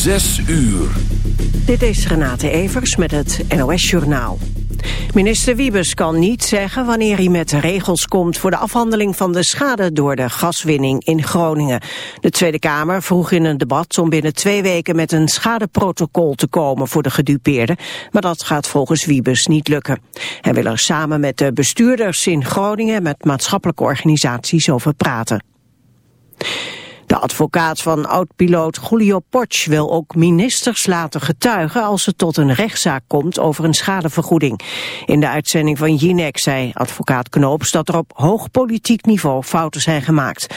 Zes uur. Dit is Renate Evers met het NOS Journaal. Minister Wiebes kan niet zeggen wanneer hij met regels komt voor de afhandeling van de schade door de gaswinning in Groningen. De Tweede Kamer vroeg in een debat om binnen twee weken met een schadeprotocol te komen voor de gedupeerden, maar dat gaat volgens Wiebes niet lukken. Hij wil er samen met de bestuurders in Groningen met maatschappelijke organisaties over praten. De advocaat van oud-piloot Julio Potsch wil ook ministers laten getuigen als het tot een rechtszaak komt over een schadevergoeding. In de uitzending van Jinek zei advocaat Knoops dat er op hoog politiek niveau fouten zijn gemaakt.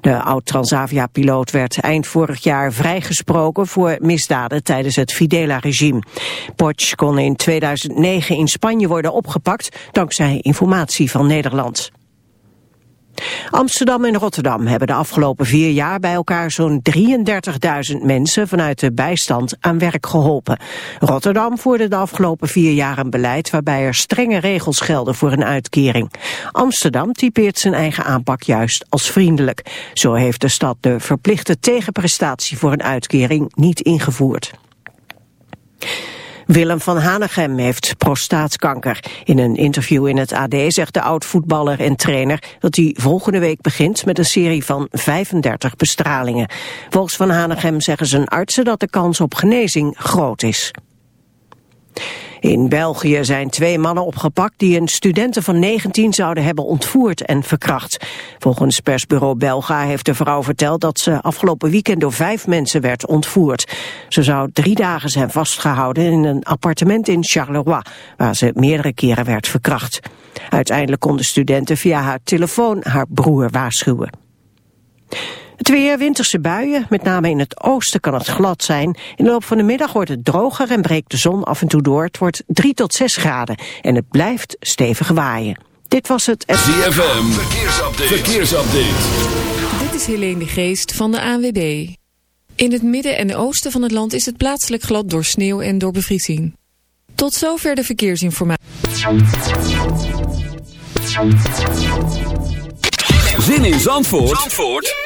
De oud-Transavia-piloot werd eind vorig jaar vrijgesproken voor misdaden tijdens het Fidela-regime. Potsch kon in 2009 in Spanje worden opgepakt dankzij informatie van Nederland. Amsterdam en Rotterdam hebben de afgelopen vier jaar bij elkaar zo'n 33.000 mensen vanuit de bijstand aan werk geholpen. Rotterdam voerde de afgelopen vier jaar een beleid waarbij er strenge regels gelden voor een uitkering. Amsterdam typeert zijn eigen aanpak juist als vriendelijk. Zo heeft de stad de verplichte tegenprestatie voor een uitkering niet ingevoerd. Willem van Hanegem heeft prostaatkanker. In een interview in het AD zegt de oud-voetballer en trainer dat hij volgende week begint met een serie van 35 bestralingen. Volgens Van Hanegem zeggen zijn artsen dat de kans op genezing groot is. In België zijn twee mannen opgepakt die een studenten van 19 zouden hebben ontvoerd en verkracht. Volgens persbureau Belga heeft de vrouw verteld dat ze afgelopen weekend door vijf mensen werd ontvoerd. Ze zou drie dagen zijn vastgehouden in een appartement in Charleroi, waar ze meerdere keren werd verkracht. Uiteindelijk konden studenten via haar telefoon haar broer waarschuwen. Het weer, winterse buien, met name in het oosten kan het glad zijn. In de loop van de middag wordt het droger en breekt de zon af en toe door. Het wordt 3 tot 6 graden en het blijft stevig waaien. Dit was het... ZFM, verkeersupdate. verkeersupdate. Dit is Helene de Geest van de ANWB. In het midden en oosten van het land is het plaatselijk glad door sneeuw en door bevriezing. Tot zover de verkeersinformatie. Zin in Zandvoort? Zandvoort?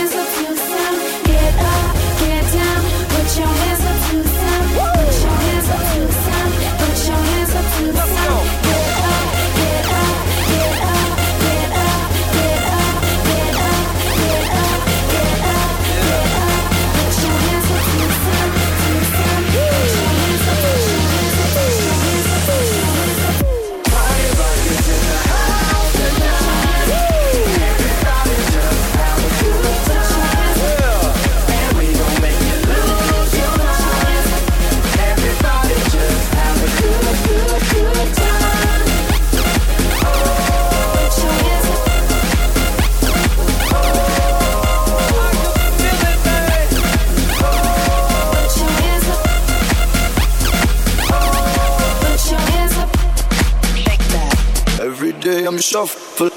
shuffling.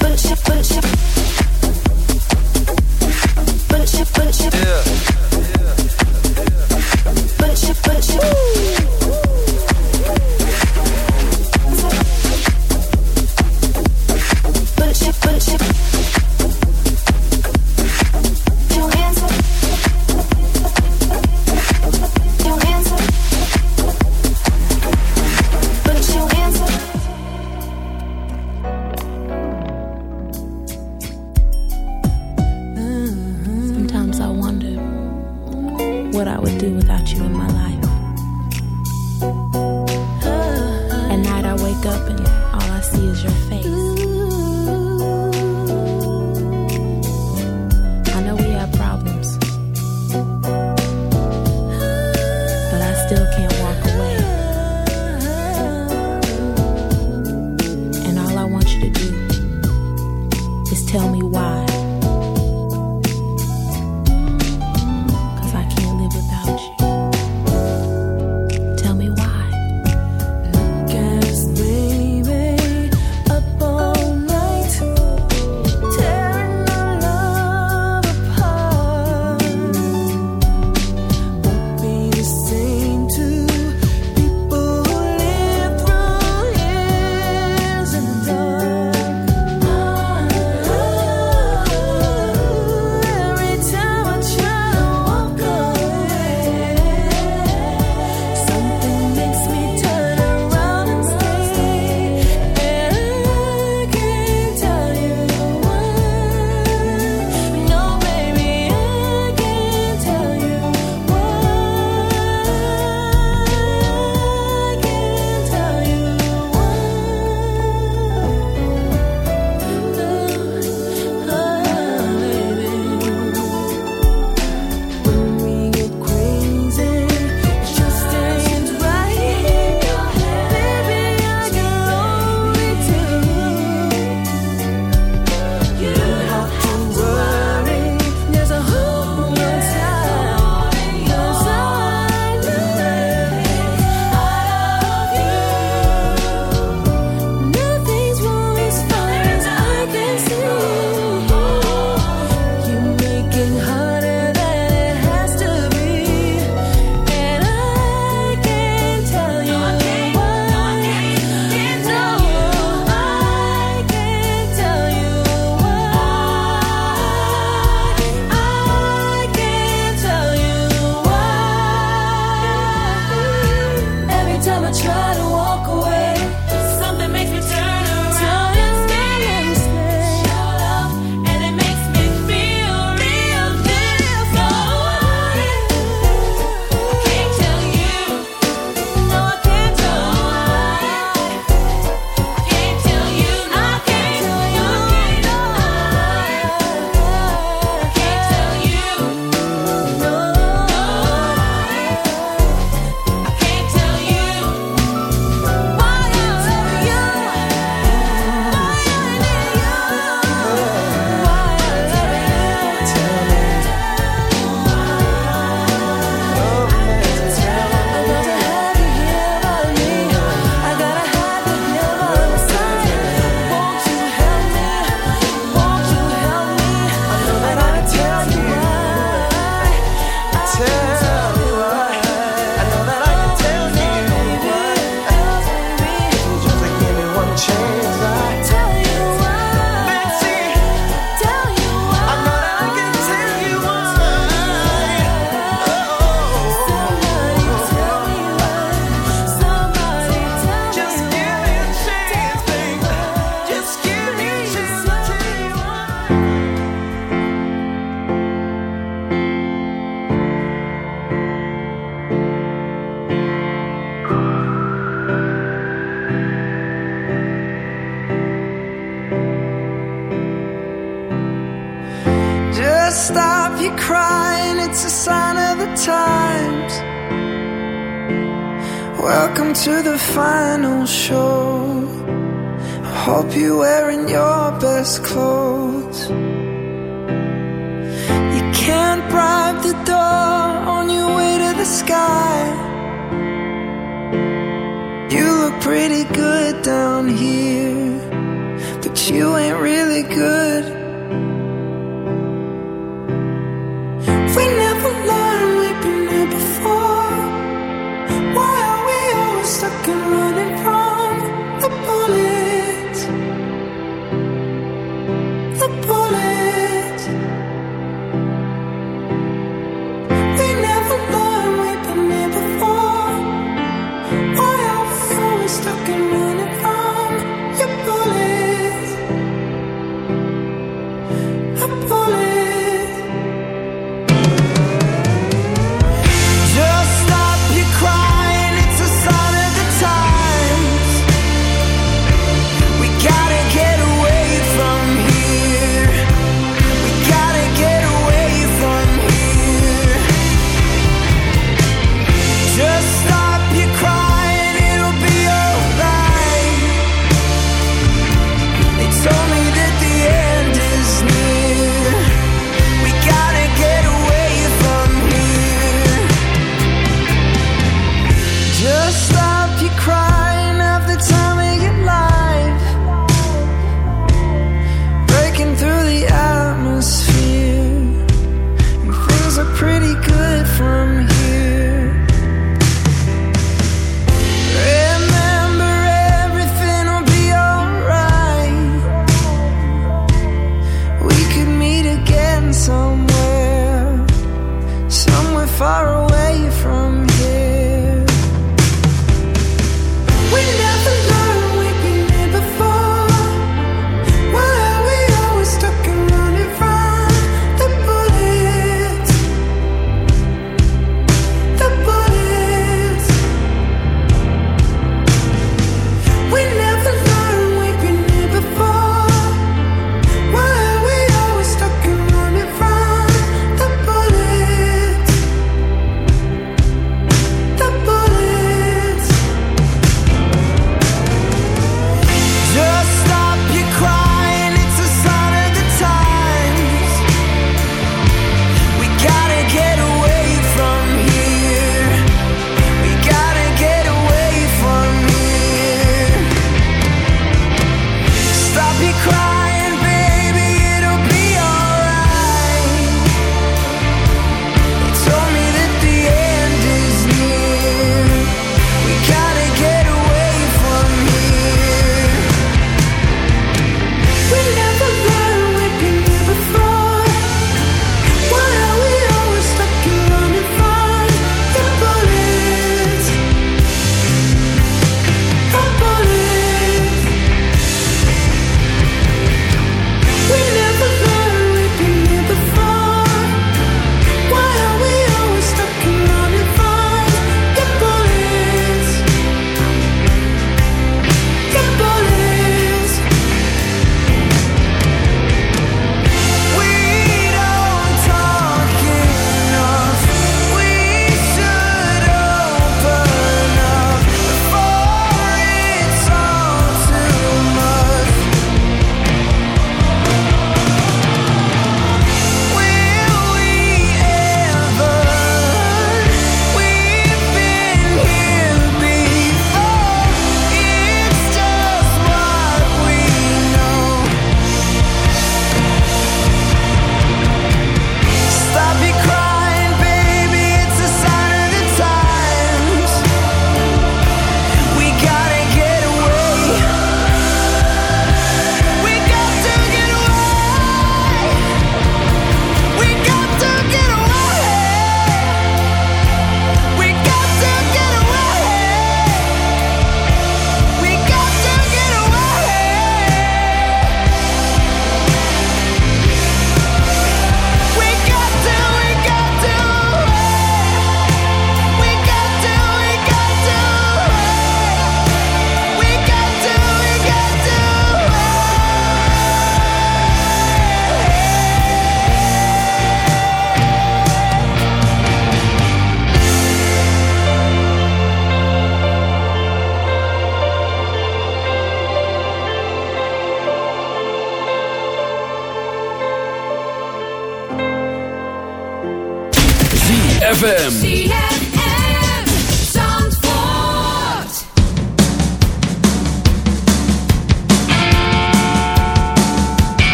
Bunch of, bunch of, bunch of, bunch of. Yeah.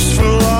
Stilletjes verlangt naar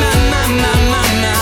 My, my, my, my, my,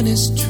Honest truth.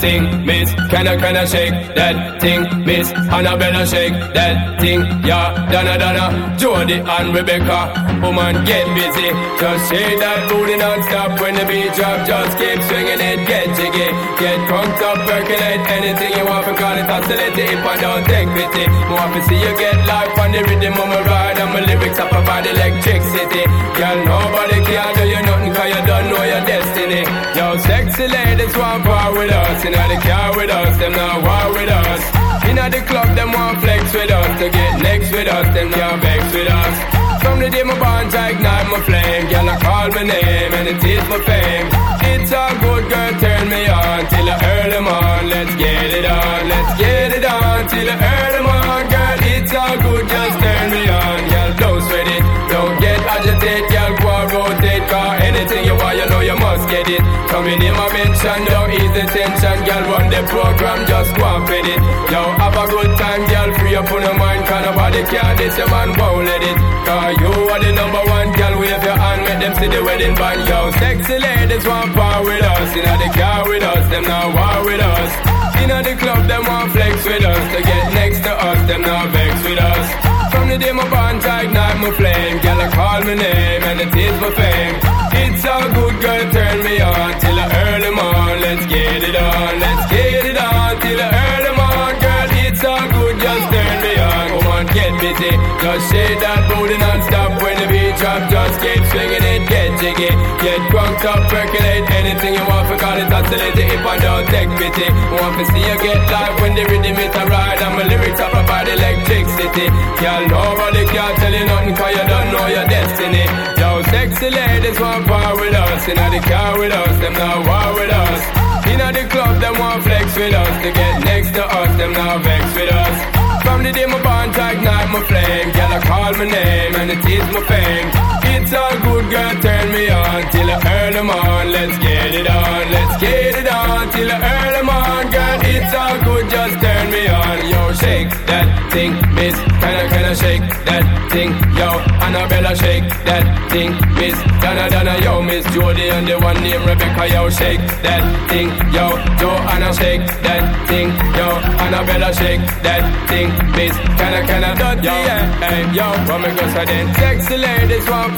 Thing, miss. Can I, can I shake that thing, miss? Annabella, shake that thing, yeah. Donna, Donna, Jody and Rebecca. Woman, get busy. Just shake that booty non-stop when the beat drop. Just keep swinging it, get jiggy. Get crunked up, percolate anything you want. Call it oscillate if I don't take pity. Want to see you get life on the rhythm of my ride. And my lyrics up about electricity. Girl, nobody can do you nothing cause you don't know your destiny. Yo, sexy ladies want part with us. Know the car with us, them not war with us. Know the club, them want flex with us. To get next with us, them can't vex with us. From the day my bonds, I ignite my flame. Girl, I call my name and it is my fame. Don't ease the tension. Girl, run the program, just go and fit it. Yo, have a good time, girl, free up on your mind. Cause nobody can this, your man won't let it. Cause you are the number one, girl, wave your hand, make them see the wedding band. Yo, sexy ladies want part with us. You know the car with us, them now war with us. In the club, them want flex with us. To get next to us, them now vex with us. From the day my bond, ignite my flame. Girl, I call my name and it is my fame. It's all good, girl, turn me on till earn them on. Let's get it on, let's get it on get busy. Just shake that booty non-stop when the beat drop. Just keep swinging it, get jiggy. Get drunk up, percolate anything you want. For call it oscillate if I don't take pity. Want to see you get live when the rhythm is a ride. And my lyrics up about electricity. Girl, nobody can tell you nothing cause you don't know your destiny. Yo, sexy ladies want part with us. In the car with us, them now war with us. In the club, them want flex with us. To get next to us, them now vex with us. From the day my bond, I ignite my flame. Girl, I call my name and it is my fame. It's all good, girl, turn me on till I earn them on. Let's get it on, let's get it on till I earn them on. Girl, it's all good, just turn me on. Yo, shake that thing, miss. Can I, can I shake that thing? Yo, Annabella, shake that thing, miss. Donna, Donna, yo, miss Jody and the one named Rebecca, yo, shake that thing. Yo, Joanna, shake that thing. Yo, Annabella, shake that thing, miss. Can I, can I, dot, yo, hey, yo, me go so then? Sexy ladies want